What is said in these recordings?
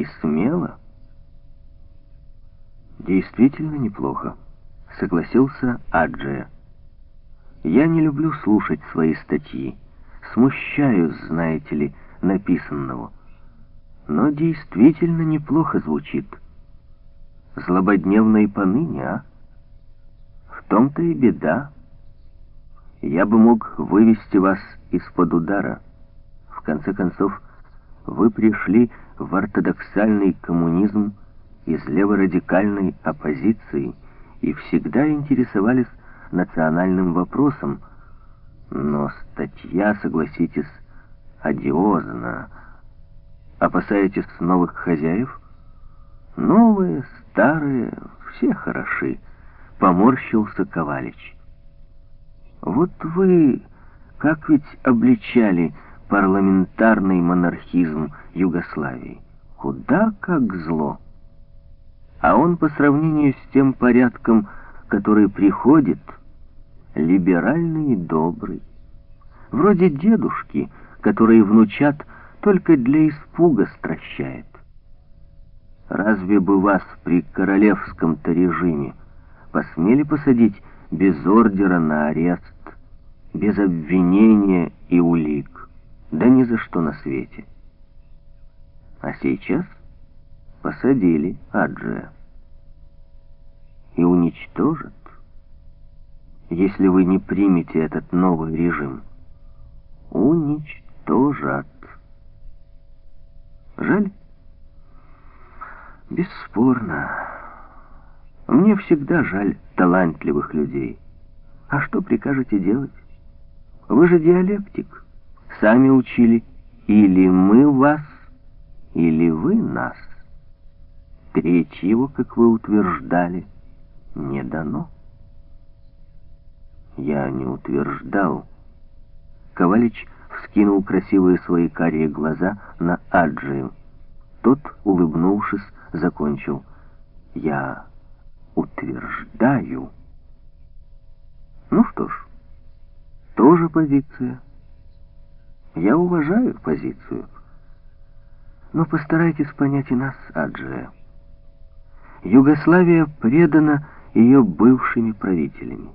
И смело. Действительно неплохо, согласился Аджия. Я не люблю слушать свои статьи. Смущаюсь, знаете ли, написанного. Но действительно неплохо звучит. Злободневно и поныне, а? В том-то и беда. Я бы мог вывести вас из-под удара. В конце концов, вы пришли в ортодоксальный коммунизм из леворадикальной оппозиции и всегда интересовались национальным вопросом, но статья, согласитесь, одиозна. Опасаетесь новых хозяев? Новые, старые, все хороши, поморщился Ковалич. Вот вы, как ведь обличали парламентарный монархизм Югославии? Куда как зло! А он по сравнению с тем порядком, который приходит, либеральный и добрый. Вроде дедушки, который внучат только для испуга стращает. Разве бы вас при королевском-то режиме посмели посадить без ордера на арест, без обвинения и улик? Да ни за что на свете. А сейчас посадили Аджия и уничтожат, если вы не примете этот новый режим. Уничтожат. Жаль? Бесспорно. Мне всегда жаль талантливых людей. А что прикажете делать? Вы же диалектик. Сами учили. Или мы вас, или вы нас. Третьего, как вы утверждали, не дано. Я не утверждал. Ковалич вскинул красивые свои карие глаза на Аджию. Тот, улыбнувшись, закончил. Я утверждаю. Ну что ж, тоже позиция. Я уважаю позицию. Но постарайтесь понять и нас, Аджия. Югославия предана ее бывшими правителями.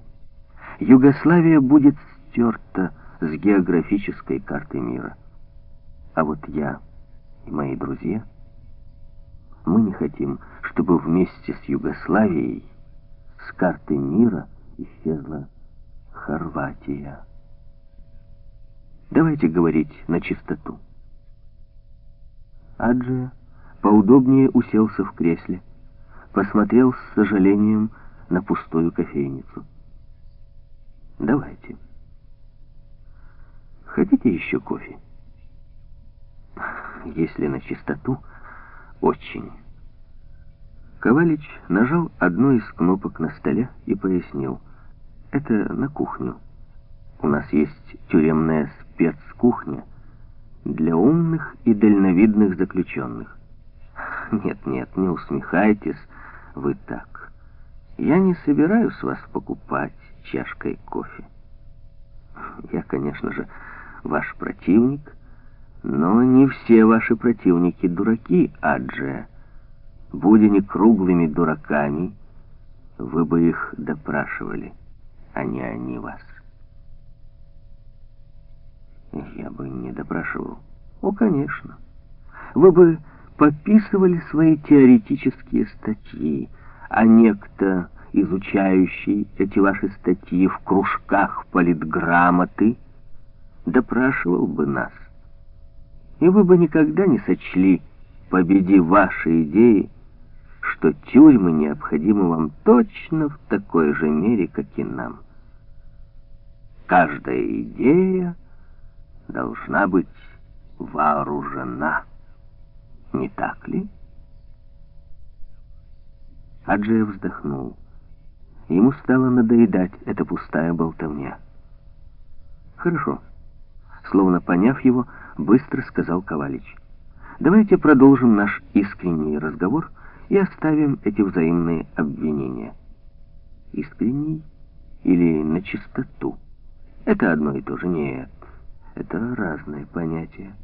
Югославия будет стерта с географической карты мира. А вот я и мои друзья, мы не хотим, чтобы вместе с Югославией с карты мира исчезла Хорватия. Давайте говорить на чистоту. Аджия поудобнее уселся в кресле, посмотрел с сожалением на пустую кофейницу. Давайте. Хотите еще кофе? Если на чистоту, очень. Ковалич нажал одну из кнопок на столе и пояснил. Это на кухню. У нас есть тюремная спецкухня для умных и дальновидных заключенных. Нет, нет, не усмехайтесь вы так. Я не собираюсь вас покупать чашкой кофе. Я, конечно же, ваш противник, но не все ваши противники дураки, Аджия. Будь они круглыми дураками, вы бы их допрашивали, а не они вас. Я бы не допрашивал. О, конечно. Вы бы пописывали свои теоретические статьи, а некто, изучающий эти ваши статьи в кружках политграмоты, допрашивал бы нас. И вы бы никогда не сочли, победи ваши идеи, что тюрьмы необходимы вам точно в такой же мере, как и нам. Каждая идея должна быть вооружена. Не так ли? Аджия вздохнул. Ему стало надоедать эта пустая болтовня. «Хорошо». Словно поняв его, быстро сказал Ковалич. «Давайте продолжим наш искренний разговор и оставим эти взаимные обвинения». «Искренний или на чистоту?» Это одно и то же. Нет, это разные понятия.